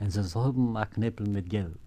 und sie sollen a Knäppel mit Geld.